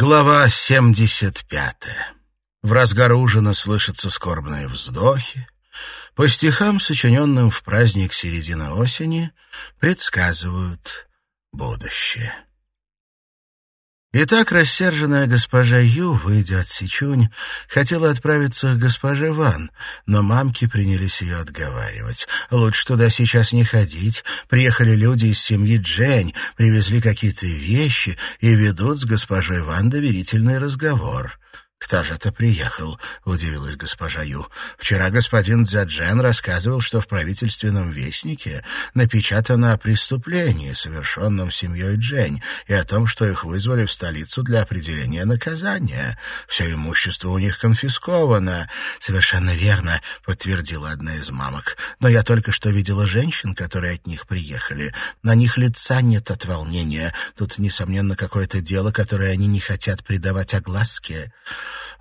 Глава 75. В разгар ужина слышатся скорбные вздохи. По стихам, сочиненным в праздник середины осени, предсказывают будущее. Итак, рассерженная госпожа Ю, выйдя от Сичунь, хотела отправиться к госпоже Ван, но мамки принялись ее отговаривать. Лучше туда сейчас не ходить. Приехали люди из семьи Джень, привезли какие-то вещи и ведут с госпожой Ван доверительный разговор. «Кто же это приехал?» — удивилась госпожа Ю. «Вчера господин Дзяджен рассказывал, что в правительственном вестнике напечатано о преступлении, совершенном семьей Джень, и о том, что их вызвали в столицу для определения наказания. Все имущество у них конфисковано». «Совершенно верно», — подтвердила одна из мамок. «Но я только что видела женщин, которые от них приехали. На них лица нет от волнения. Тут, несомненно, какое-то дело, которое они не хотят придавать огласке».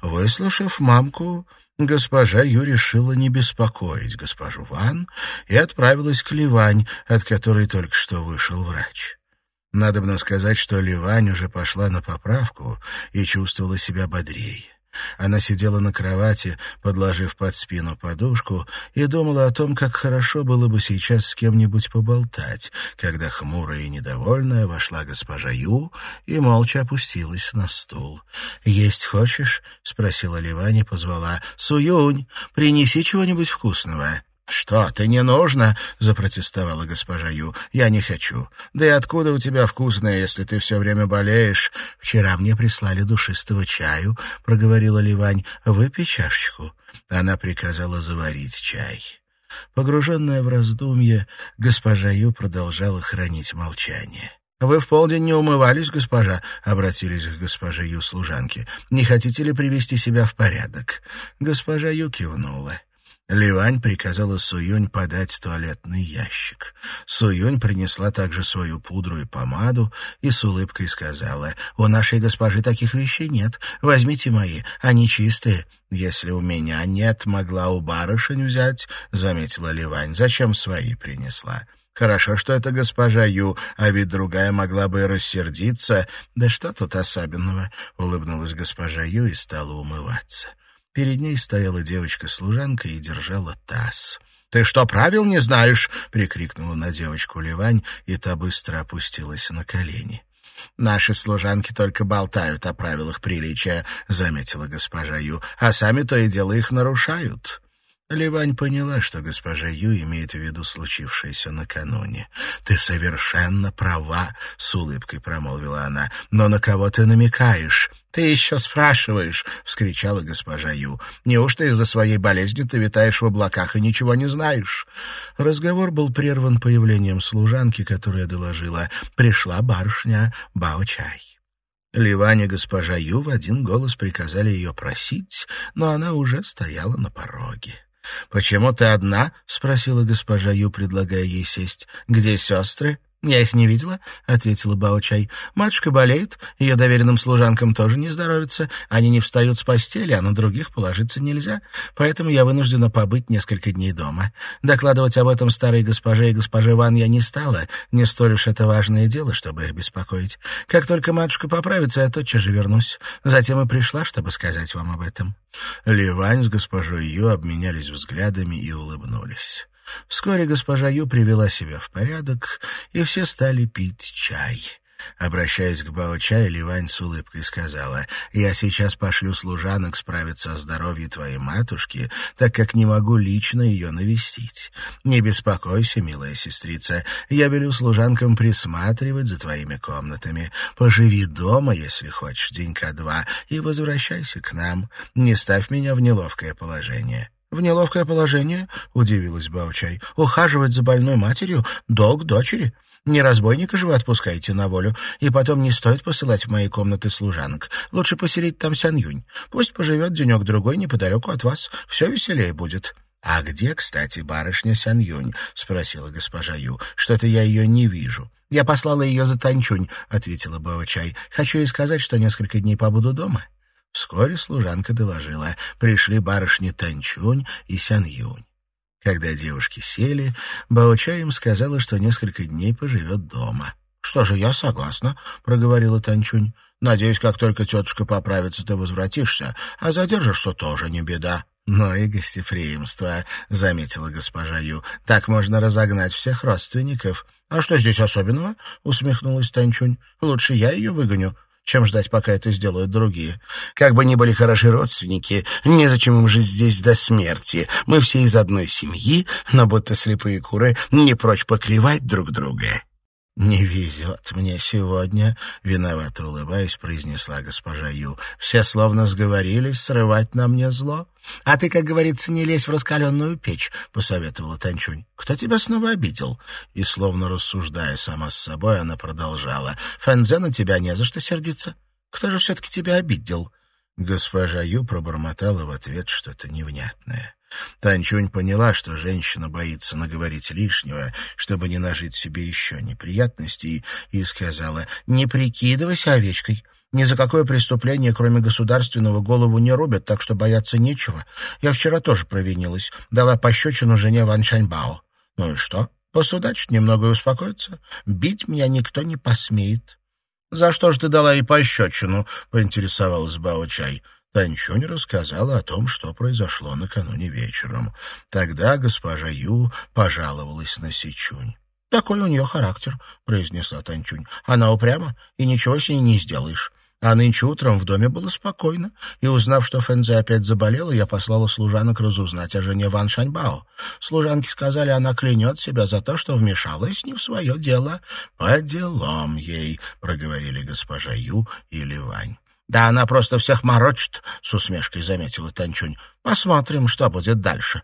Выслушав мамку, госпожа Ю решила не беспокоить госпожу Ван и отправилась к Ливань, от которой только что вышел врач. Надобно сказать, что Ливань уже пошла на поправку и чувствовала себя бодрее. Она сидела на кровати, подложив под спину подушку, и думала о том, как хорошо было бы сейчас с кем-нибудь поболтать, когда хмурая и недовольная вошла госпожа Ю и молча опустилась на стул. «Есть хочешь?» — спросила Ливань и позвала. «Суюнь, принеси чего-нибудь вкусного». «Что, ты не нужно?» — запротестовала госпожа Ю. «Я не хочу. Да и откуда у тебя вкусное, если ты все время болеешь?» «Вчера мне прислали душистого чаю», — проговорила Ливань. «Выпей чашечку». Она приказала заварить чай. Погруженная в раздумье, госпожа Ю продолжала хранить молчание. «Вы в полдень не умывались, госпожа?» — обратились к госпоже Ю служанки. «Не хотите ли привести себя в порядок?» Госпожа Ю кивнула. Ливань приказала Суюнь подать туалетный ящик. Суюнь принесла также свою пудру и помаду и с улыбкой сказала, «У нашей госпожи таких вещей нет. Возьмите мои, они чистые». «Если у меня нет, могла у барышень взять», — заметила Ливань. «Зачем свои принесла?» Хорошо, что это госпожа Ю, а ведь другая могла бы рассердиться. Да что тут особенного? Улыбнулась госпожа Ю и стала умываться. Перед ней стояла девочка-служанка и держала таз. «Ты что, правил не знаешь?» — прикрикнула на девочку Ливань, и та быстро опустилась на колени. «Наши служанки только болтают о правилах приличия», — заметила госпожа Ю, «а сами то и дело их нарушают». Ливань поняла, что госпожа Ю имеет в виду случившееся накануне. «Ты совершенно права», — с улыбкой промолвила она. «Но на кого ты намекаешь?» «Ты еще спрашиваешь», — вскричала госпожа Ю. «Неужто из-за своей болезни ты витаешь в облаках и ничего не знаешь?» Разговор был прерван появлением служанки, которая доложила. «Пришла барышня Бао-чай». Ливань и госпожа Ю в один голос приказали ее просить, но она уже стояла на пороге. «Почему ты одна?» — спросила госпожа Ю, предлагая ей сесть. «Где сестры?» «Я их не видела», — ответила Бао-чай. «Матушка болеет, ее доверенным служанкам тоже не здоровится, они не встают с постели, а на других положиться нельзя, поэтому я вынуждена побыть несколько дней дома. Докладывать об этом старой госпоже и госпоже Ван я не стала, не столь уж это важное дело, чтобы их беспокоить. Как только матушка поправится, я тотчас же вернусь. Затем и пришла, чтобы сказать вам об этом». Ливань с госпожой Ю обменялись взглядами и улыбнулись. Вскоре госпожа Ю привела себя в порядок, и все стали пить чай. Обращаясь к Бао-чай, Ливань с улыбкой сказала, «Я сейчас пошлю служанок справиться о здоровье твоей матушки, так как не могу лично ее навестить. Не беспокойся, милая сестрица, я велю служанкам присматривать за твоими комнатами. Поживи дома, если хочешь, денька два, и возвращайся к нам. Не ставь меня в неловкое положение». «В неловкое положение?» — удивилась Баучай. «Ухаживать за больной матерью — долг дочери. Не разбойника же вы отпускаете на волю, и потом не стоит посылать в мои комнаты служанок. Лучше поселить там Сян-Юнь. Пусть поживет денек-другой неподалеку от вас. Все веселее будет». «А где, кстати, барышня Сян-Юнь?» — спросила госпожа Ю. «Что-то я ее не вижу». «Я послала ее за Танчунь», — ответила Баучай. «Хочу ей сказать, что несколько дней побуду дома». Вскоре служанка доложила. Пришли барышни Танчунь и Сян-Юнь. Когда девушки сели, Баоча им сказала, что несколько дней поживет дома. — Что же, я согласна, — проговорила Танчунь. Надеюсь, как только тетушка поправится, ты возвратишься, а задержишься тоже не беда». «Ну и гостеприимство», — заметила госпожа Ю. «Так можно разогнать всех родственников». «А что здесь особенного?» — усмехнулась Танчунь. «Лучше я ее выгоню чем ждать, пока это сделают другие. Как бы ни были хороши родственники, незачем им жить здесь до смерти. Мы все из одной семьи, но будто слепые куры не прочь покривать друг друга. «Не везет мне сегодня», — виновато улыбаясь, произнесла госпожа Ю. «Все словно сговорились срывать на мне зло. А ты, как говорится, не лезь в раскаленную печь», — посоветовала Танчунь. «Кто тебя снова обидел?» И, словно рассуждая сама с собой, она продолжала. «Фэнзе на тебя не за что сердиться. Кто же все-таки тебя обидел?» Госпожа Ю пробормотала в ответ что-то невнятное. Танчунь поняла, что женщина боится наговорить лишнего, чтобы не нажить себе еще неприятностей, и сказала «Не прикидывайся овечкой». Ни за какое преступление, кроме государственного, голову не рубят, так что бояться нечего. Я вчера тоже провинилась. Дала пощечину жене Ван Шаньбао. Ну и что? Посудачить немного и успокоиться. Бить меня никто не посмеет. — За что же ты дала ей пощечину? — поинтересовалась Бао Чай. Танчунь рассказала о том, что произошло накануне вечером. Тогда госпожа Ю пожаловалась на Сичунь. «Такой у нее характер», — произнесла Танчунь. «Она упряма, и ничего с ней не сделаешь». А нынче утром в доме было спокойно, и, узнав, что Фэнзе опять заболела, я послала служанок разузнать о жене Ван Шаньбао. Служанки сказали, она клянет себя за то, что вмешалась не в свое дело. «По делам ей», — проговорили госпожа Ю и Ливань. «Да она просто всех морочит», — с усмешкой заметила Танчунь. «Посмотрим, что будет дальше».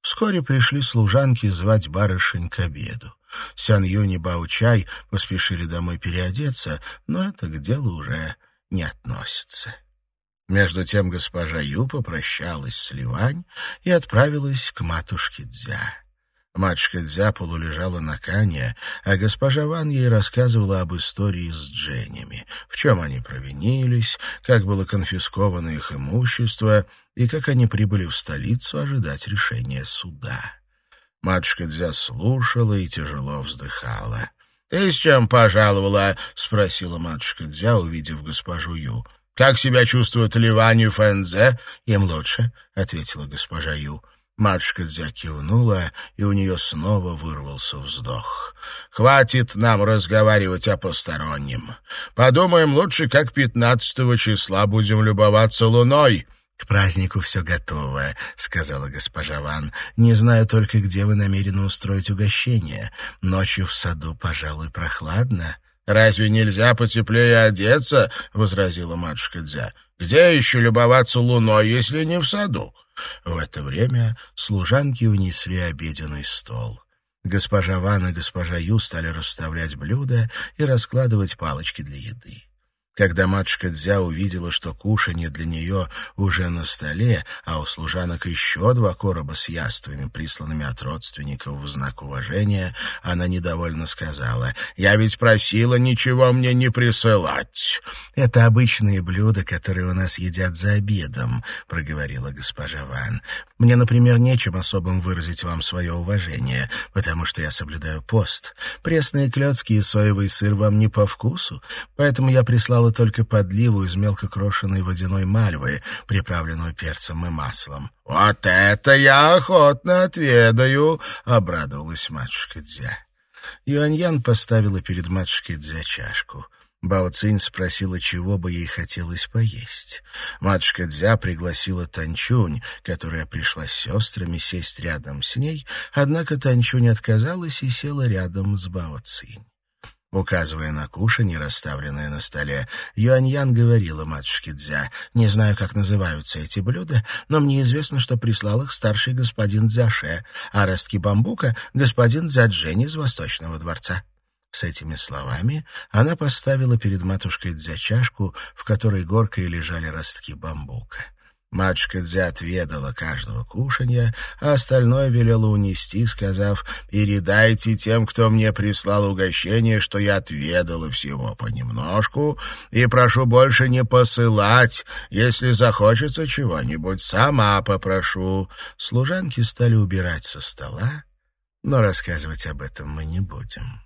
Вскоре пришли служанки звать барышень к обеду. Сян Юнь и Баучай поспешили домой переодеться, но это к делу уже не относится. Между тем госпожа Ю попрощалась с Ливань и отправилась к матушке Дзя. Матушка Дзяпулу лежала на кане, а госпожа Ван ей рассказывала об истории с Дженнями, в чем они провинились, как было конфисковано их имущество и как они прибыли в столицу ожидать решения суда. Матушка Дзя слушала и тяжело вздыхала. — Ты с чем пожаловала? — спросила матушка Дзя, увидев госпожу Ю. — Как себя чувствует Ливань и Фэнзе? — Им лучше, — ответила госпожа Ю. Матушка Дзя кивнула, и у нее снова вырвался вздох. «Хватит нам разговаривать о постороннем. Подумаем лучше, как пятнадцатого числа будем любоваться луной». «К празднику все готово», — сказала госпожа Ван. «Не знаю только, где вы намерены устроить угощение. Ночью в саду, пожалуй, прохладно». «Разве нельзя потеплее одеться?» — возразила матушка Дзя. «Где еще любоваться луной, если не в саду?» В это время служанки унесли обеденный стол. Госпожа Ван и госпожа Ю стали расставлять блюда и раскладывать палочки для еды. Когда матушка Дзя увидела, что кушанье для нее уже на столе, а у служанок еще два короба с яствами, присланными от родственников в знак уважения, она недовольно сказала, «Я ведь просила ничего мне не присылать». «Это обычные блюда, которые у нас едят за обедом», — проговорила госпожа Ван. «Мне, например, нечем особым выразить вам свое уважение, потому что я соблюдаю пост. Пресные клетки и соевый сыр вам не по вкусу, поэтому я прислала достала только подливу из мелко крошенной водяной мальвы, приправленную перцем и маслом. «Вот это я охотно отведаю!» — обрадовалась матушка Дзя. Юаньян поставила перед матушкой Дзя чашку. Бао Цинь спросила, чего бы ей хотелось поесть. Матушка Дзя пригласила Танчунь, которая пришла с сестрами, сесть рядом с ней, однако Танчунь отказалась и села рядом с Бао Цинь. Указывая на кушанье, расставленное на столе, Юаньян говорила матушке Дзя, «Не знаю, как называются эти блюда, но мне известно, что прислал их старший господин Дзяше, а ростки бамбука — господин Дзяджень из Восточного дворца». С этими словами она поставила перед матушкой Дзя чашку, в которой горкой лежали ростки бамбука. Матушка Дзя отведала каждого кушанья, а остальное велела унести, сказав, «Передайте тем, кто мне прислал угощение, что я отведала всего понемножку, и прошу больше не посылать. Если захочется чего-нибудь, сама попрошу». Служанки стали убирать со стола, но рассказывать об этом мы не будем.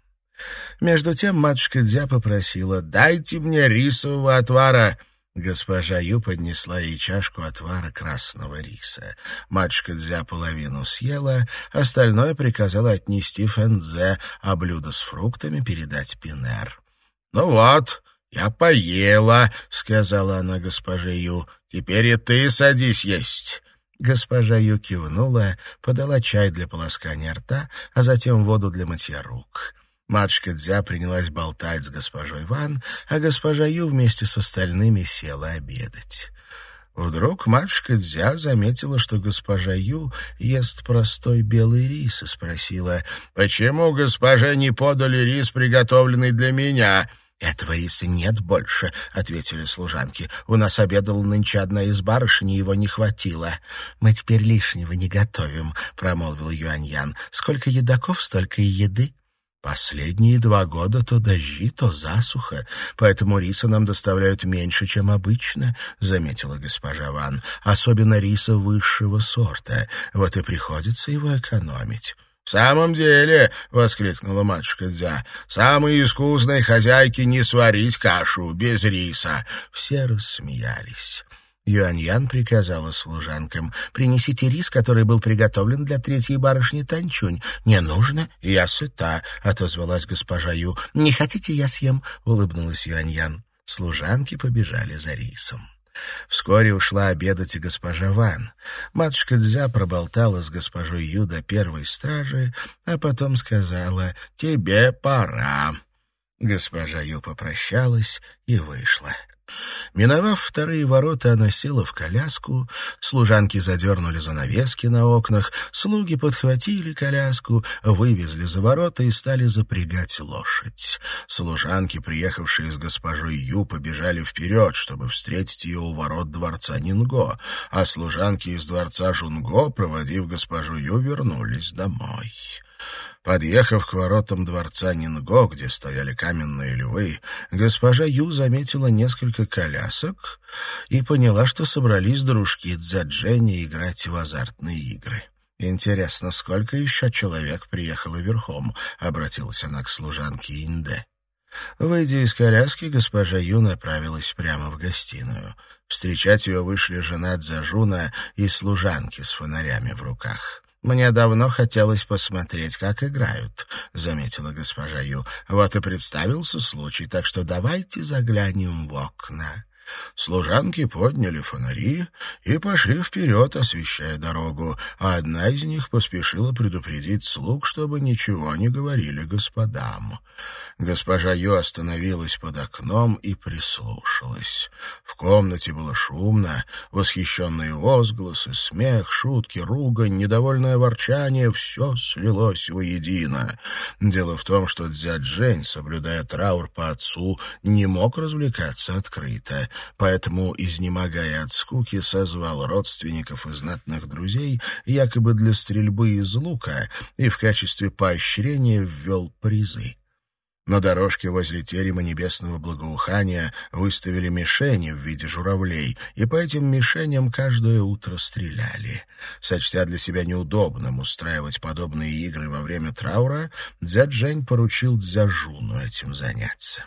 Между тем матушка Дзя попросила «Дайте мне рисового отвара». Госпожа Ю поднесла ей чашку отвара красного риса. Матушка Дзя половину съела, остальное приказала отнести Фэнзе, а блюдо с фруктами передать Пинер. «Ну вот, я поела», — сказала она госпоже Ю. «Теперь и ты садись есть». Госпожа Ю кивнула, подала чай для полоскания рта, а затем воду для мытья рук. Матушка Дзя принялась болтать с госпожой Ван, а госпожа Ю вместе с остальными села обедать. Вдруг матушка Дзя заметила, что госпожа Ю ест простой белый рис, и спросила, «Почему госпоже не подали рис, приготовленный для меня?» «Этого риса нет больше», — ответили служанки. «У нас обедала нынче одна из барышень, его не хватило». «Мы теперь лишнего не готовим», — промолвил Юаньян. «Сколько едоков, столько и еды». Последние два года то дожди, то засуха, поэтому риса нам доставляют меньше, чем обычно, — заметила госпожа Ван. Особенно риса высшего сорта. Вот и приходится его экономить. «В самом деле», — воскликнула матушка Дзя, — «самой искусной хозяйке не сварить кашу без риса». Все рассмеялись. Юаньян приказала служанкам, «Принесите рис, который был приготовлен для третьей барышни Танчунь». «Не нужно, я сыта», — отозвалась госпожа Ю. «Не хотите, я съем», — улыбнулась Юаньян. Служанки побежали за рисом. Вскоре ушла обедать и госпожа Ван. Матушка Дзя проболтала с госпожой Ю до первой стражи, а потом сказала «Тебе пора». Госпожа Ю попрощалась и вышла. Миновав вторые ворота, она села в коляску, служанки задернули занавески на окнах, слуги подхватили коляску, вывезли за ворота и стали запрягать лошадь. Служанки, приехавшие с госпожой Ю, побежали вперед, чтобы встретить ее у ворот дворца Нинго, а служанки из дворца Жунго, проводив госпожу Ю, вернулись домой. Подъехав к воротам дворца Нинго, где стояли каменные львы, госпожа Ю заметила несколько колясок и поняла, что собрались дружки Дзяджени играть в азартные игры. «Интересно, сколько еще человек приехало верхом?» — обратилась она к служанке Инде. Выйдя из коляски, госпожа Ю направилась прямо в гостиную. Встречать ее вышли жена Дзажуна и служанки с фонарями в руках. «Мне давно хотелось посмотреть, как играют», — заметила госпожа Ю. «Вот и представился случай, так что давайте заглянем в окна». Служанки подняли фонари и пошли вперед, освещая дорогу, а одна из них поспешила предупредить слуг, чтобы ничего не говорили господам. Госпожа Ю остановилась под окном и прислушалась. В комнате было шумно, восхищенные возгласы, смех, шутки, ругань, недовольное ворчание — все слилось воедино. Дело в том, что дядь Жень, соблюдая траур по отцу, не мог развлекаться открыто поэтому, изнемогая от скуки, созвал родственников и знатных друзей якобы для стрельбы из лука и в качестве поощрения ввел призы. На дорожке возле терема небесного благоухания выставили мишени в виде журавлей, и по этим мишеням каждое утро стреляли. Сочтя для себя неудобным устраивать подобные игры во время траура, дядь Жень поручил Дзяжуну этим заняться.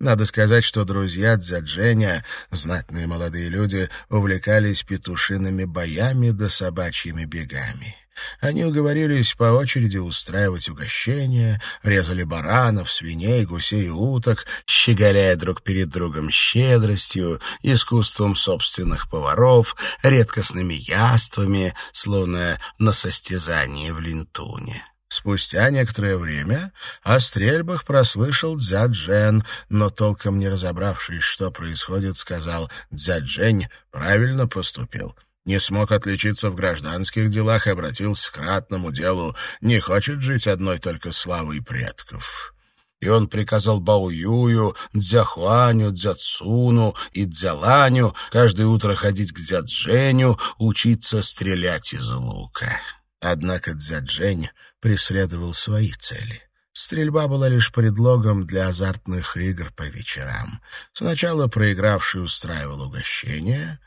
Надо сказать, что друзья Дзядженя, знатные молодые люди, увлекались петушиными боями да собачьими бегами. Они уговорились по очереди устраивать угощения, резали баранов, свиней, гусей и уток, щеголяя друг перед другом щедростью, искусством собственных поваров, редкостными яствами, словно на состязании в линтуне. Спустя некоторое время о стрельбах прослышал Дзяджен, но толком не разобравшись, что происходит, сказал «Дзяджень правильно поступил». Не смог отличиться в гражданских делах обратился к ратному делу. Не хочет жить одной только славой предков и он приказал Баоюю, Дзяхуаню, Дзяцуну и Дзяланю каждое утро ходить к Дзядженю, учиться стрелять из лука. Однако Дзяджень преследовал свои цели. Стрельба была лишь предлогом для азартных игр по вечерам. Сначала проигравший устраивал угощение,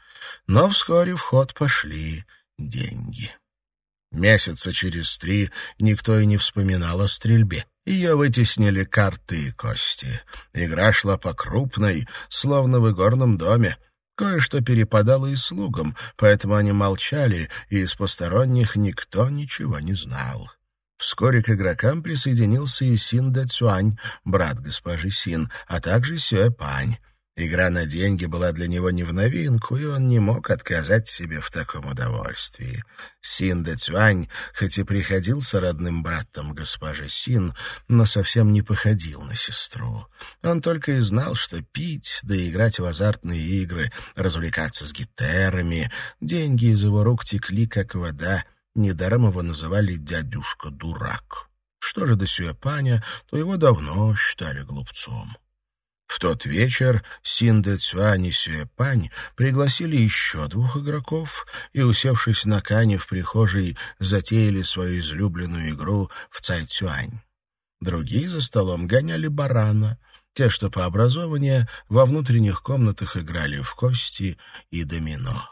но вскоре в ход пошли деньги. Месяца через три никто и не вспоминал о стрельбе. Ее вытеснили карты и кости. Игра шла по крупной, словно в игорном доме. Кое-что перепадало и слугам, поэтому они молчали, и из посторонних никто ничего не знал. Вскоре к игрокам присоединился и Син Дэ Цюань, брат госпожи Син, а также Сюэ Пань. Игра на деньги была для него не в новинку, и он не мог отказать себе в таком удовольствии. Син де Цюань, хоть и приходился родным братом госпожи Син, но совсем не походил на сестру. Он только и знал, что пить, да играть в азартные игры, развлекаться с гитерами. Деньги из его рук текли, как вода. Недаром его называли «дядюшка-дурак». Что же до Сюэпаня, то его давно считали глупцом. В тот вечер Синде Цюань и Сюэпань пригласили еще двух игроков и, усевшись на кане в прихожей, затеяли свою излюбленную игру в Цай Цюань. Другие за столом гоняли барана, те, что по образованию, во внутренних комнатах играли в кости и домино.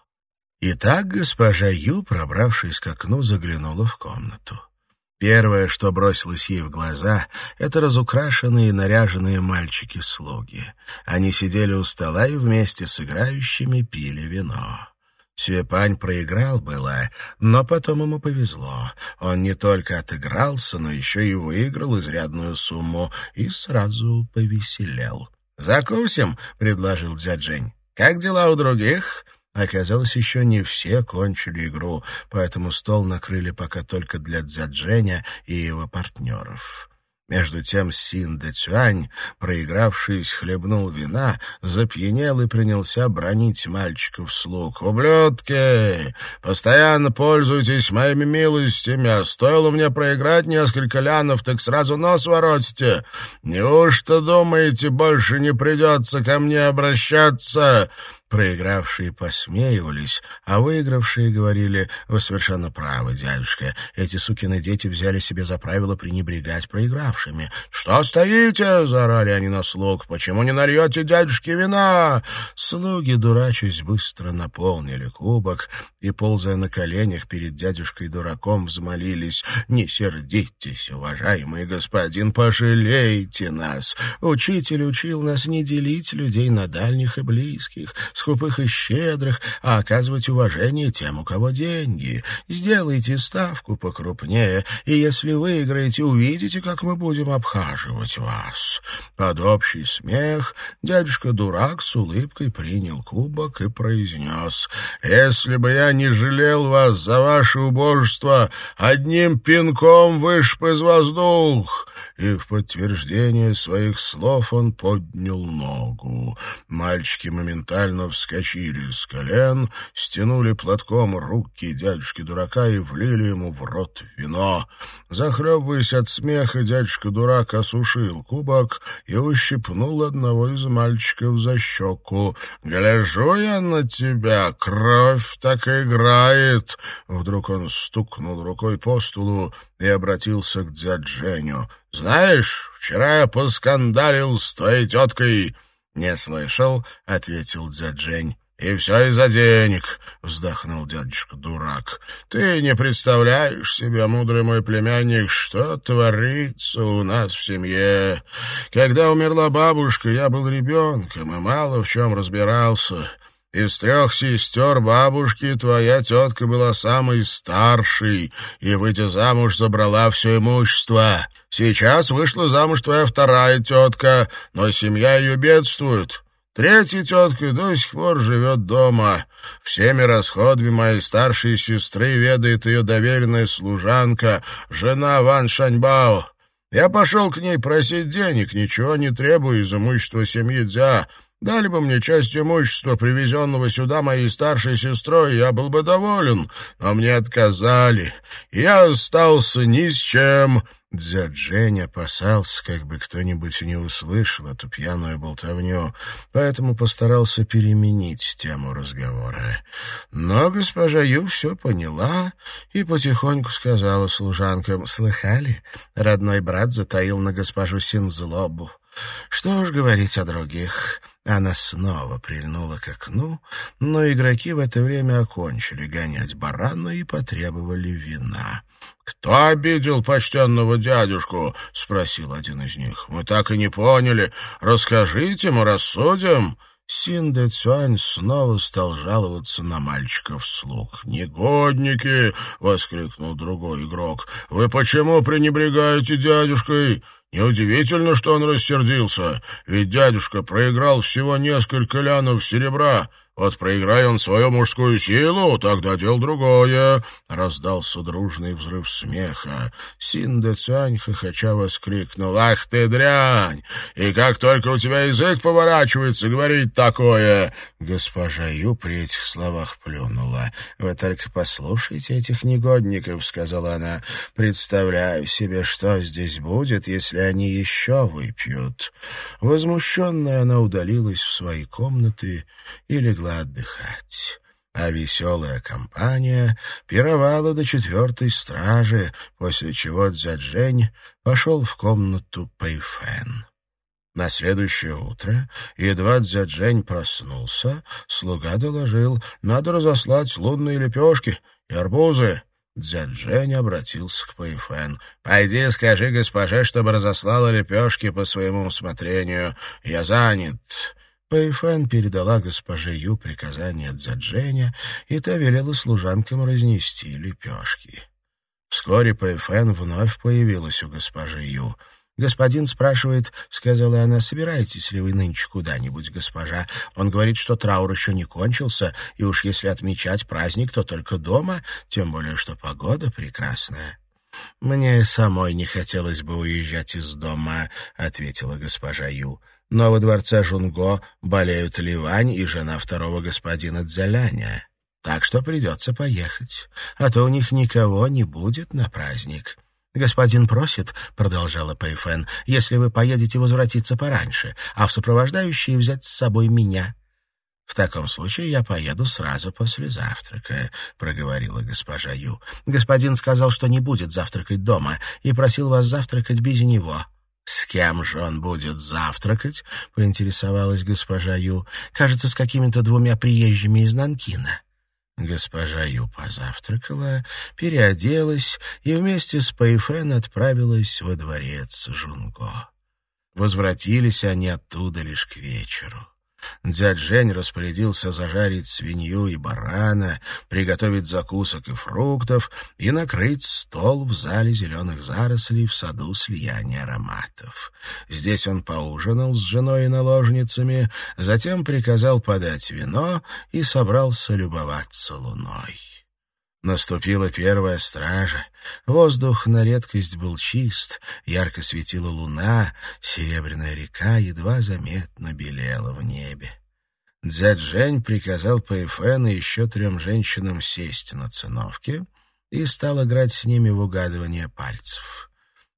Итак, госпожа Ю, пробравшись к окну, заглянула в комнату. Первое, что бросилось ей в глаза, это разукрашенные и наряженные мальчики-слуги. Они сидели у стола и вместе с играющими пили вино. Сюэпань проиграл было, но потом ему повезло. Он не только отыгрался, но еще и выиграл изрядную сумму и сразу повеселел. «Закусим», — предложил дядь Жень. «Как дела у других?» Оказалось, еще не все кончили игру, поэтому стол накрыли пока только для Дзядженя и его партнеров. Между тем Син де Цюань, проигравшись, хлебнул вина, запьянел и принялся бронить мальчиков слуг. «Ублюдки! Постоянно пользуйтесь моими милостями, а стоило мне проиграть несколько лянов, так сразу нос воротите. Неужто думаете, больше не придется ко мне обращаться?» Проигравшие посмеивались, а выигравшие говорили, «Вы совершенно правы, дядюшка. Эти сукины дети взяли себе за правило пренебрегать проигравшими». «Что стоите?» — заорали они на слуг. «Почему не нальете дядюшке вина?» Слуги, дурачась, быстро наполнили кубок и, ползая на коленях перед дядюшкой-дураком, взмолились. «Не сердитесь, уважаемый господин, пожалейте нас. Учитель учил нас не делить людей на дальних и близких» скупых и щедрых, а оказывать уважение тем, у кого деньги. Сделайте ставку покрупнее, и если выиграете, увидите, как мы будем обхаживать вас». Под общий смех дядюшка-дурак с улыбкой принял кубок и произнес, «Если бы я не жалел вас за ваше убожество, одним пинком вышиб из воздух!» И в подтверждение своих слов он поднял ногу. Мальчики моментально Дружно вскочили с колен, стянули платком руки дядюшки-дурака и влили ему в рот вино. Захлебываясь от смеха, дядюшка-дурак осушил кубок и ущипнул одного из мальчиков за щеку. «Гляжу я на тебя, кровь так играет!» Вдруг он стукнул рукой по столу и обратился к дядь Женю. «Знаешь, вчера я поскандалил с твоей теткой». «Не слышал», — ответил дядь Жень. «И все из-за денег», — вздохнул дядюшка-дурак. «Ты не представляешь себе, мудрый мой племянник, что творится у нас в семье. Когда умерла бабушка, я был ребенком и мало в чем разбирался». Из трех сестер бабушки твоя тетка была самой старшей, и, выйдя замуж, забрала все имущество. Сейчас вышла замуж твоя вторая тетка, но семья ее бедствует. Третья тетка до сих пор живет дома. Всеми расходами моей старшей сестры ведает ее доверенная служанка, жена Ван Шаньбао. Я пошел к ней просить денег, ничего не требую из имущества семьи Дзя, Дали бы мне часть имущества, привезенного сюда моей старшей сестрой, я был бы доволен, но мне отказали. Я остался ни с чем». Дядь Жень опасался, как бы кто-нибудь не услышал эту пьяную болтовню, поэтому постарался переменить тему разговора. Но госпожа Ю все поняла и потихоньку сказала служанкам, «Слыхали? Родной брат затаил на госпожу Син злобу. Что уж говорить о других». Она снова прильнула к окну, но игроки в это время окончили гонять барана и потребовали вина. «Кто обидел почтенного дядюшку?» — спросил один из них. «Мы так и не поняли. Расскажите, мы рассудим». Син Де Цюань снова стал жаловаться на мальчика вслух. «Негодники!» — воскликнул другой игрок. «Вы почему пренебрегаете дядюшкой? Неудивительно, что он рассердился, ведь дядюшка проиграл всего несколько лянов серебра. Вот проиграй он свою мужскую силу, тогда дело другое. Раздался дружный взрыв смеха. Син де Цянь хохоча воскликнул. Ах ты дрянь! И как только у тебя язык поворачивается говорить такое! Госпожа Ю при этих словах плюнула. Вы только послушайте этих негодников, сказала она. Представляю себе, что здесь будет, если они еще выпьют. Возмущенная она удалилась в свои комнаты и легла легла отдыхать. А веселая компания пировала до четвертой стражи, после чего Дзяджень пошел в комнату Пэйфэн. На следующее утро, едва Дзяджень проснулся, слуга доложил, надо разослать лунные лепешки и арбузы. Дзяджень обратился к Пэйфэн. «Пойди скажи госпоже, чтобы разослала лепешки по своему усмотрению. Я занят». Пэйфэн передала госпоже Ю приказание Дзаджэня, и та велела служанкам разнести лепешки. Вскоре Пэйфэн вновь появилась у госпожи Ю. «Господин спрашивает, — сказала она, — собираетесь ли вы нынче куда-нибудь, госпожа? Он говорит, что траур еще не кончился, и уж если отмечать праздник, то только дома, тем более что погода прекрасная». «Мне самой не хотелось бы уезжать из дома», — ответила госпожа Ю но во дворце Жунго болеют Ливань и жена второго господина Дзяляня. Так что придется поехать, а то у них никого не будет на праздник. «Господин просит», — продолжала Пэйфэн, — «если вы поедете возвратиться пораньше, а в сопровождающие взять с собой меня». «В таком случае я поеду сразу после завтрака», — проговорила госпожа Ю. «Господин сказал, что не будет завтракать дома, и просил вас завтракать без него». «С кем же он будет завтракать?» — поинтересовалась госпожа Ю. «Кажется, с какими-то двумя приезжими из Нанкина». Госпожа Ю позавтракала, переоделась и вместе с Пэйфэн отправилась во дворец Жунго. Возвратились они оттуда лишь к вечеру. Дядь Жень распорядился зажарить свинью и барана, приготовить закусок и фруктов и накрыть стол в зале зеленых зарослей в саду слияния ароматов. Здесь он поужинал с женой и наложницами, затем приказал подать вино и собрался любоваться луной. Наступила первая стража. Воздух на редкость был чист, ярко светила луна, серебряная река едва заметно белела в небе. Дзяджень приказал Пэйфэн и еще трем женщинам сесть на циновке и стал играть с ними в угадывание пальцев.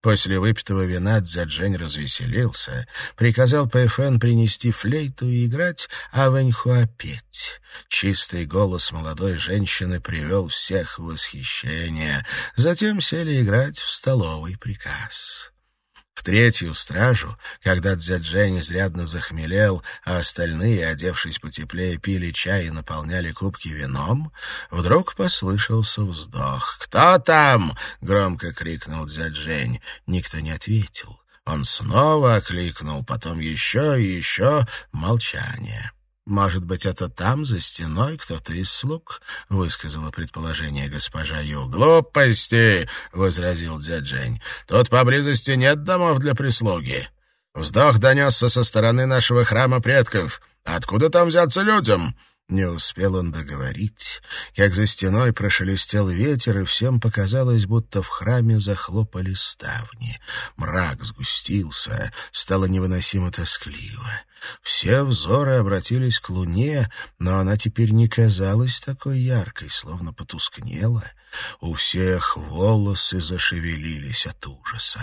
После выпитого вина Дзяджень развеселился, приказал Пэйфэн принести флейту и играть, а Вэньхуа петь. Чистый голос молодой женщины привел всех в восхищение. Затем сели играть в столовый приказ. В третью стражу, когда Дзяджень изрядно захмелел, а остальные, одевшись потеплее, пили чай и наполняли кубки вином, вдруг послышался вздох. «Кто там?» — громко крикнул Дзяджень. Никто не ответил. Он снова окликнул, потом еще и еще молчание. «Может быть, это там, за стеной, кто-то из слуг?» — высказала предположение госпожа Ю. «Глупости!» — возразил дядь Жень. «Тут поблизости нет домов для прислуги. Вздох донесся со стороны нашего храма предков. Откуда там взяться людям?» Не успел он договорить, как за стеной прошелестел ветер, и всем показалось, будто в храме захлопали ставни. Мрак сгустился, стало невыносимо тоскливо. Все взоры обратились к луне, но она теперь не казалась такой яркой, словно потускнела. У всех волосы зашевелились от ужаса.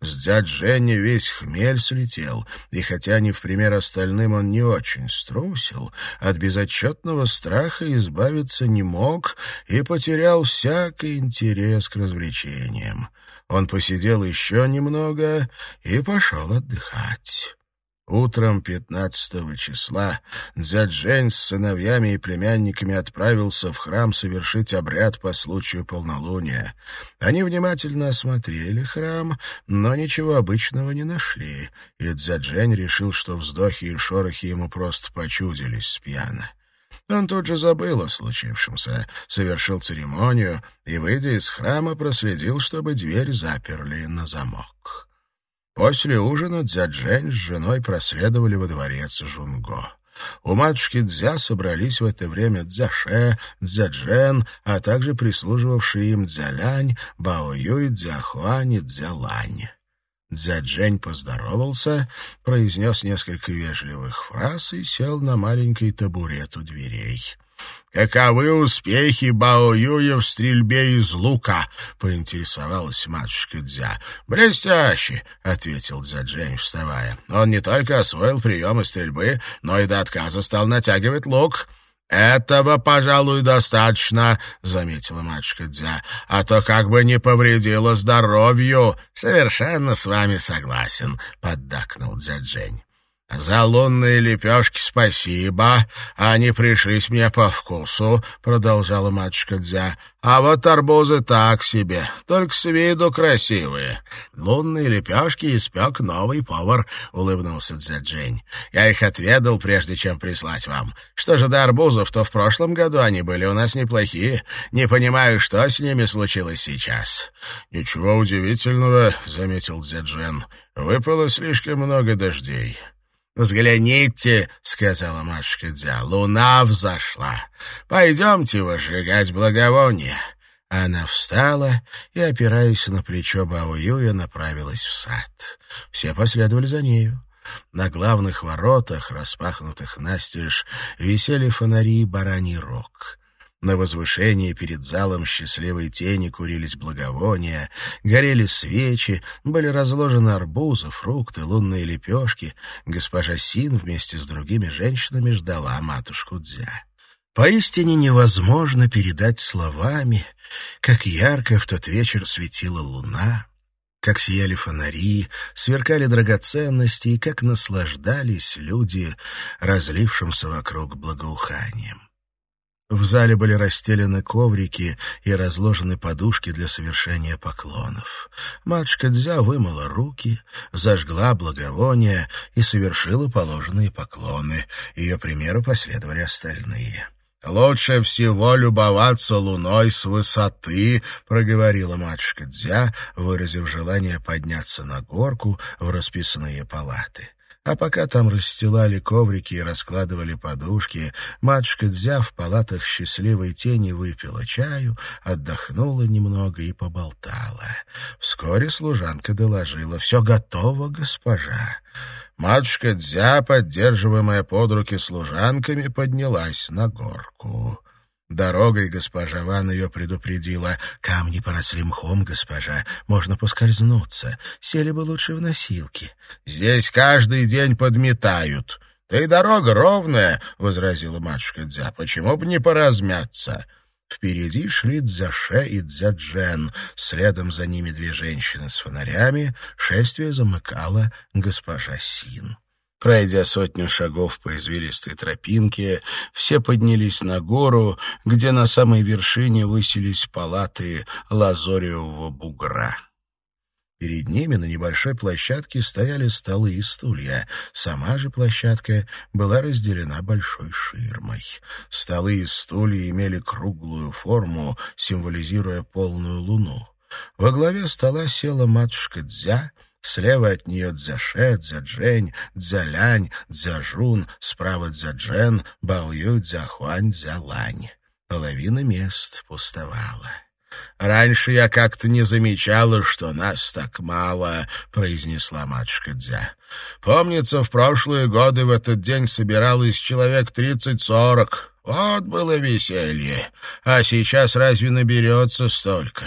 С дядь Женя весь хмель слетел, и хотя не в пример остальным он не очень струсил, от безотчетного страха избавиться не мог и потерял всякий интерес к развлечениям. Он посидел еще немного и пошел отдыхать. Утром 15 числа Дзяджень с сыновьями и племянниками отправился в храм совершить обряд по случаю полнолуния. Они внимательно осмотрели храм, но ничего обычного не нашли, и Дзяджень решил, что вздохи и шорохи ему просто почудились с пьяна. Он тут же забыл о случившемся, совершил церемонию и, выйдя из храма, проследил, чтобы дверь заперли на замок. После ужина Дзяджень с женой проследовали во дворец Жунго. У матушки Дзя собрались в это время Дзяше, Дзяджен, а также прислуживавшие им Дзялянь, Баоюй, Дзяхуань и Дзялань. Дзяджень поздоровался, произнес несколько вежливых фраз и сел на маленький табурет у дверей. «Каковы успехи Бао Юя в стрельбе из лука?» — поинтересовалась матушка Дзя. «Блестяще!» — ответил Дзяджень, вставая. «Он не только освоил приемы стрельбы, но и до отказа стал натягивать лук». «Этого, пожалуй, достаточно», — заметила матушка Дзя, «а то как бы не повредило здоровью». «Совершенно с вами согласен», — поддакнул Дзяджень. «За лунные лепешки спасибо, они пришлись мне по вкусу», — продолжала матушка Дзя. «А вот арбузы так себе, только с виду красивые. Лунные лепешки испек новый повар», — улыбнулся Дзяджень. «Я их отведал, прежде чем прислать вам. Что же до арбузов, то в прошлом году они были у нас неплохие. Не понимаю, что с ними случилось сейчас». «Ничего удивительного», — заметил Дзяджен. «Выпало слишком много дождей». «Взгляните», — сказала матушка Дзя, — «луна взошла. Пойдемте выжигать благовоние». Она встала и, опираясь на плечо Бао Юя, направилась в сад. Все последовали за нею. На главных воротах, распахнутых настежь, висели фонари и бараний рог. На возвышении перед залом счастливой тени курились благовония, горели свечи, были разложены арбузы, фрукты, лунные лепешки. Госпожа Син вместе с другими женщинами ждала матушку Дзя. Поистине невозможно передать словами, как ярко в тот вечер светила луна, как сияли фонари, сверкали драгоценности и как наслаждались люди разлившимся вокруг благоуханием. В зале были расстелены коврики и разложены подушки для совершения поклонов. Матушка Дзя вымыла руки, зажгла благовония и совершила положенные поклоны. Ее примеру последовали остальные. «Лучше всего любоваться луной с высоты», — проговорила матушка Дзя, выразив желание подняться на горку в расписанные палаты. А пока там расстилали коврики и раскладывали подушки, матушка Дзя в палатах счастливой тени выпила чаю, отдохнула немного и поболтала. Вскоре служанка доложила «Все готово, госпожа». Матушка Дзя, поддерживаемая под руки служанками, поднялась на горку. Дорогой госпожа Ван ее предупредила. «Камни поросли мхом, госпожа, можно поскользнуться. Сели бы лучше в носилки». «Здесь каждый день подметают». «Да и дорога ровная», — возразила матушка Дзя. «Почему бы не поразмяться?» Впереди шли Дзяше и Дзяджен, следом за ними две женщины с фонарями, шествие замыкала госпожа Син. Пройдя сотню шагов по извилистой тропинке, все поднялись на гору, где на самой вершине высились палаты лазоревого бугра. Перед ними на небольшой площадке стояли столы и стулья. Сама же площадка была разделена большой ширмой. Столы и стулья имели круглую форму, символизируя полную луну. Во главе стола села матушка Дзя — Слева от нее Дзяше, Дзяджень, Дзялянь, Дзяжун, справа Дзяджен, Баою, Дзяхуань, Дзялань. Половина мест пустовала. «Раньше я как-то не замечала, что нас так мало», — произнесла матушка Дзя. «Помнится, в прошлые годы в этот день собиралось человек тридцать-сорок. Вот было веселье. А сейчас разве наберется столько?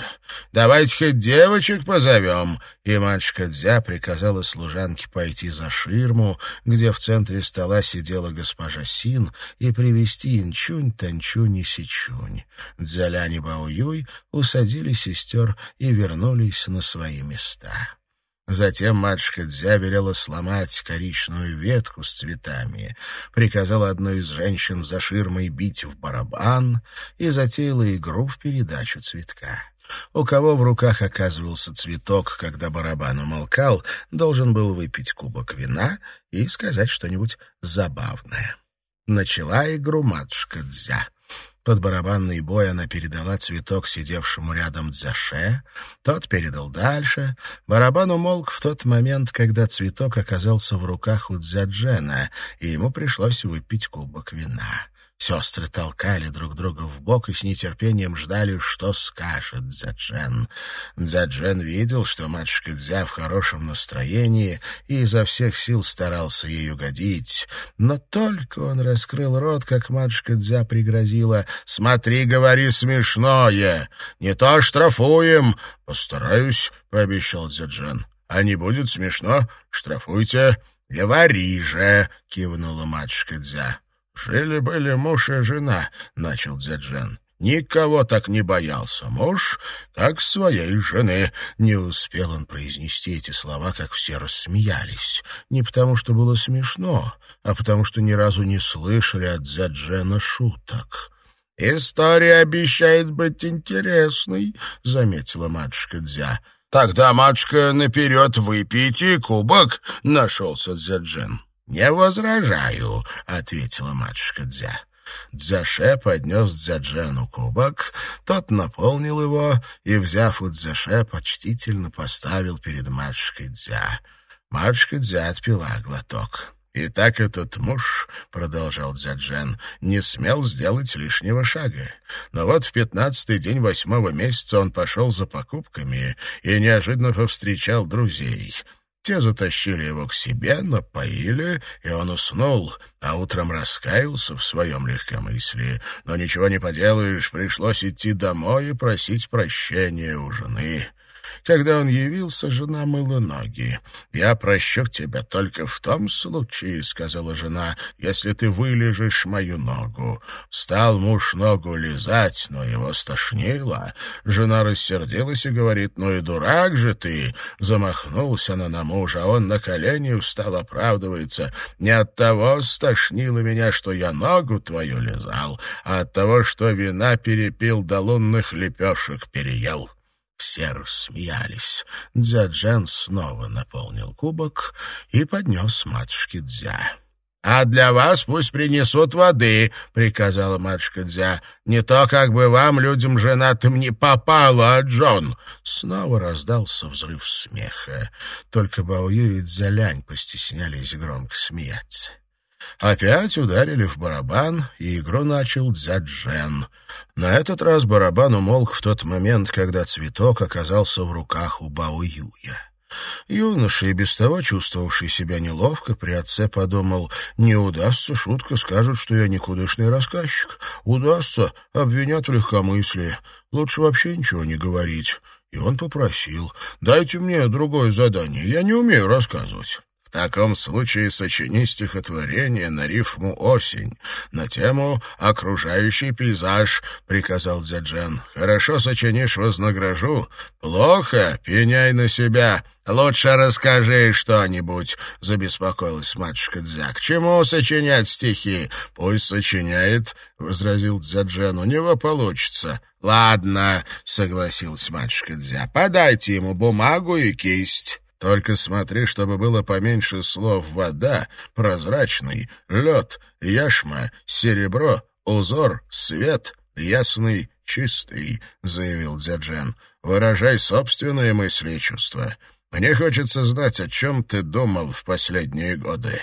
Давайте хоть девочек позовем. И матушка Дзя приказала служанке пойти за ширму, где в центре стола сидела госпожа Син, и привести Инчунь, Танчунь и Сичунь. Дзялянь и Баоюй усадили сестер и вернулись на свои места. Затем матушка Дзя велела сломать коричную ветку с цветами, приказала одной из женщин за ширмой бить в барабан и затеяла игру в передачу цветка. У кого в руках оказывался цветок, когда барабан умолкал, должен был выпить кубок вина и сказать что-нибудь забавное. Начала игру матушка Дзя. Под барабанный бой она передала цветок сидевшему рядом Дзяше, тот передал дальше. Барабан умолк в тот момент, когда цветок оказался в руках у Дзяджена, и ему пришлось выпить кубок вина. Сестры толкали друг друга в бок и с нетерпением ждали, что скажет Дзяджен. Дзяджен видел, что матушка Дзя в хорошем настроении и изо всех сил старался ей угодить. Но только он раскрыл рот, как матушка Дзя пригрозила «Смотри, говори смешное! Не то штрафуем!» «Постараюсь», — пообещал Дзяджен. «А не будет смешно? Штрафуйте!» «Говори же!» — кивнула матушка Дзя. «Жили-были муж и жена», — начал Дзяджен. Никого так не боялся. Муж, как своей жены. Не успел он произнести эти слова, как все рассмеялись. Не потому, что было смешно, а потому, что ни разу не слышали от Дзяджена шуток. «История обещает быть интересной», — заметила матушка Дзя. «Тогда, матушка, наперед выпейте кубок», — нашелся Дзяджен. «Не возражаю», — ответила матушка Дзя. Дзяше поднес Дзяджену кубок, тот наполнил его и, взяв у Дзяше, почтительно поставил перед матушкой Дзя. Матушка Дзя отпила глоток. «И так этот муж, — продолжал Дзяджен, — не смел сделать лишнего шага. Но вот в пятнадцатый день восьмого месяца он пошел за покупками и неожиданно повстречал друзей. Те затащили его к себе, напоили, и он уснул, а утром раскаялся в своем легкомыслии. Но ничего не поделаешь, пришлось идти домой и просить прощения у жены. Когда он явился, жена мыла ноги. «Я прощу тебя только в том случае», — сказала жена, — «если ты вылежишь мою ногу». Стал муж ногу лизать, но его стошнило. Жена рассердилась и говорит, «Ну и дурак же ты!» Замахнулся она на мужа, а он на колени встал, оправдывается. «Не от того стошнило меня, что я ногу твою лизал, а от того, что вина перепил до лунных лепешек переел». Все рассмеялись. Дзяджен снова наполнил кубок и поднес матушке Дзя. «А для вас пусть принесут воды», — приказала матушка Дзя. «Не то, как бы вам, людям женатым, не попало, а Джон». Снова раздался взрыв смеха. Только Баую и Дзялянь постеснялись громко смеяться. Опять ударили в барабан, и игру начал Дзяджен. На этот раз барабан умолк в тот момент, когда цветок оказался в руках у Бао Юя. Юноша, и без того чувствовавший себя неловко, при отце подумал, не удастся, шутка скажут, что я никудышный рассказчик. Удастся, обвинят в легкомыслии. Лучше вообще ничего не говорить. И он попросил, дайте мне другое задание, я не умею рассказывать таком случае сочини стихотворение на рифму «Осень» на тему «Окружающий пейзаж», — приказал Дзяджен. «Хорошо сочинишь — вознагражу. Плохо — пеняй на себя. Лучше расскажи что-нибудь», — забеспокоилась матушка Дзя. «К чему сочинять стихи? Пусть сочиняет», — возразил Дзяджен. «У него получится». «Ладно», — согласилась матушка Дзя. «Подайте ему бумагу и кисть». Только смотри, чтобы было поменьше слов «вода», «прозрачный», «лед», «яшма», «серебро», «узор», «свет», «ясный», «чистый», — заявил Дзяджен. «Выражай собственные мысли и чувства. Мне хочется знать, о чем ты думал в последние годы».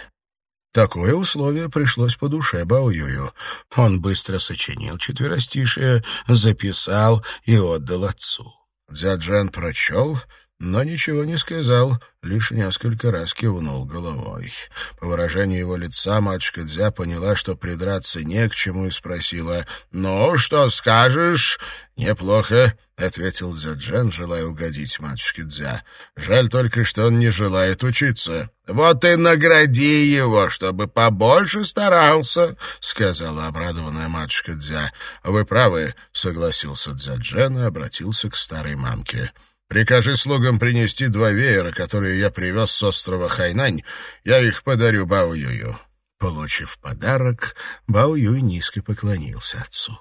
Такое условие пришлось по душе Баоюю. Он быстро сочинил четверостишие, записал и отдал отцу. Дзяджен прочел но ничего не сказал, лишь несколько раз кивнул головой. По выражению его лица матушка Дзя поняла, что придраться не к чему, и спросила, «Ну, что скажешь?» «Неплохо», — ответил Дзяджен, желая угодить матушке Дзя. «Жаль только, что он не желает учиться». «Вот и награди его, чтобы побольше старался», — сказала обрадованная матушка Дзя. «Вы правы», — согласился Дзяджен и обратился к старой мамке. Прикажи слугам принести два веера, которые я привез с острова Хайнань. Я их подарю Бао Юю». Получив подарок, Бао Юй низко поклонился отцу.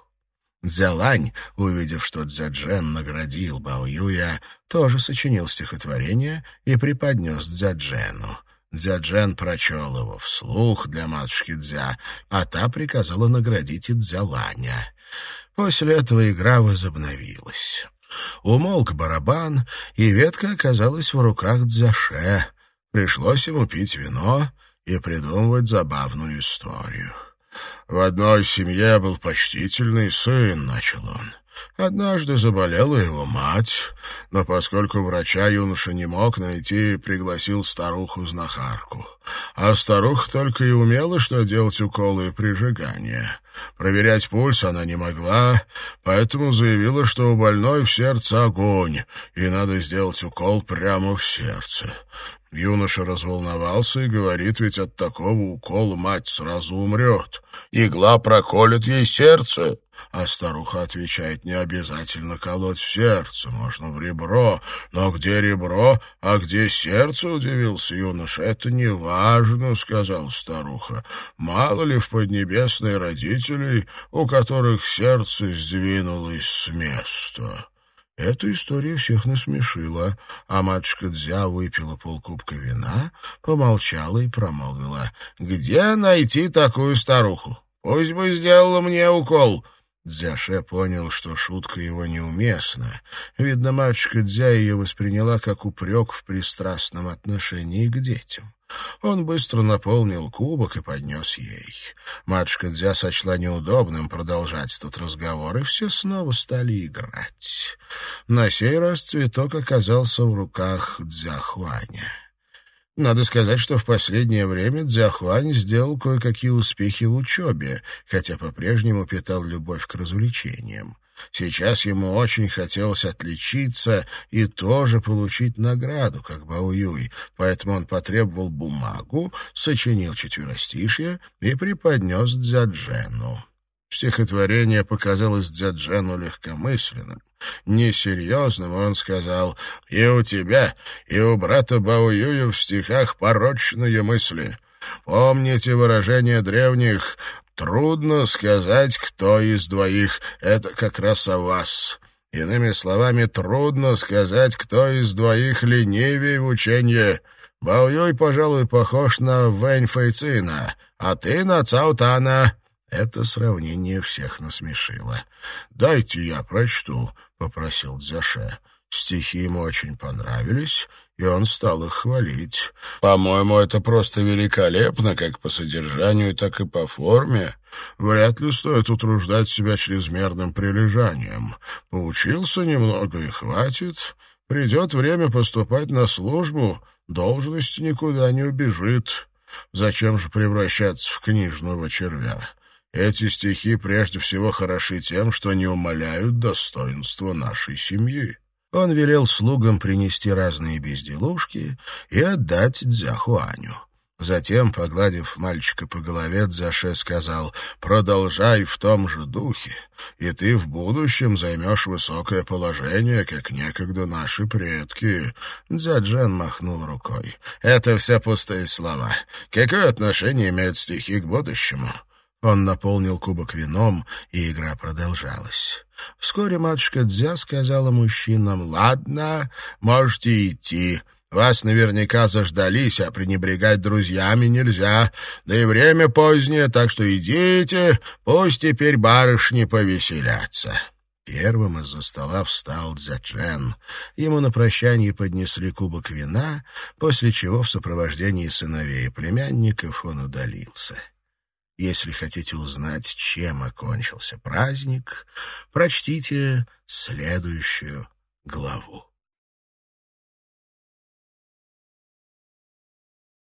Дзялань, увидев, что Дзяджен наградил Бао Юя, тоже сочинил стихотворение и преподнес Дзяджену. Дзяджен прочел его вслух для матушки Дзя, а та приказала наградить и Дзяланя. После этого игра возобновилась. Умолк барабан, и ветка оказалась в руках Дзяше. Пришлось ему пить вино и придумывать забавную историю. «В одной семье был почтительный сын», — начал он. Однажды заболела его мать, но поскольку врача юноша не мог найти, пригласил старуху-знахарку. А старуха только и умела, что делать уколы и прижигания. Проверять пульс она не могла, поэтому заявила, что у больной в сердце огонь, и надо сделать укол прямо в сердце. Юноша разволновался и говорит, ведь от такого укола мать сразу умрет. Игла проколет ей сердце. А старуха отвечает, не обязательно колоть в сердце, можно в ребро. Но где ребро, а где сердце, удивился юноша. Это не важно, сказал старуха. Мало ли в Поднебесной родителей, у которых сердце сдвинулось с места. Эта история всех насмешила, а матушка Дзя выпила полкубка вина, помолчала и промолвила. «Где найти такую старуху? Пусть бы сделала мне укол». Дзяше понял, что шутка его неуместна. Видно, матушка Дзя ее восприняла как упрек в пристрастном отношении к детям. Он быстро наполнил кубок и поднес ей. Матушка Дзя сочла неудобным продолжать этот разговор, и все снова стали играть. На сей раз цветок оказался в руках Дзяхуаня. Надо сказать, что в последнее время Дзяхуань сделал кое-какие успехи в учебе, хотя по-прежнему питал любовь к развлечениям. Сейчас ему очень хотелось отличиться и тоже получить награду, как Бао Юй, поэтому он потребовал бумагу, сочинил четверостишье и преподнес Дзяджену. Стихотворение показалось Дзяджену легкомысленным, несерьезным, он сказал, «И у тебя, и у брата Бао Юя в стихах порочные мысли». Помните выражение древних Трудно сказать, кто из двоих. Это как раз о вас. Иными словами, трудно сказать, кто из двоих ленивее в учении. Баоюй, пожалуй, похож на Вэнь Фэйцина, а ты на Цаутана. Это сравнение всех насмешило. «Дайте я прочту», — попросил Дзяше. Стихи ему очень понравились, и он стал их хвалить. «По-моему, это просто великолепно, как по содержанию, так и по форме. Вряд ли стоит утруждать себя чрезмерным прилежанием. Поучился немного и хватит. Придет время поступать на службу, должность никуда не убежит. Зачем же превращаться в книжного червя?» Эти стихи прежде всего хороши тем, что не умаляют достоинства нашей семьи. Он велел слугам принести разные безделушки и отдать Дзяхуаню. Затем, погладив мальчика по голове, Дзяше сказал, «Продолжай в том же духе, и ты в будущем займешь высокое положение, как некогда наши предки». Дзяджен махнул рукой. «Это все пустые слова. Какое отношение имеют стихи к будущему?» Он наполнил кубок вином, и игра продолжалась. Вскоре матушка Дзя сказала мужчинам, «Ладно, можете идти. Вас наверняка заждались, а пренебрегать друзьями нельзя. Да и время позднее, так что идите, пусть теперь барышни повеселятся». Первым из-за стола встал Дзяджен. Ему на прощание поднесли кубок вина, после чего в сопровождении сыновей и племянников он удалился. Если хотите узнать, чем окончился праздник, прочтите следующую главу.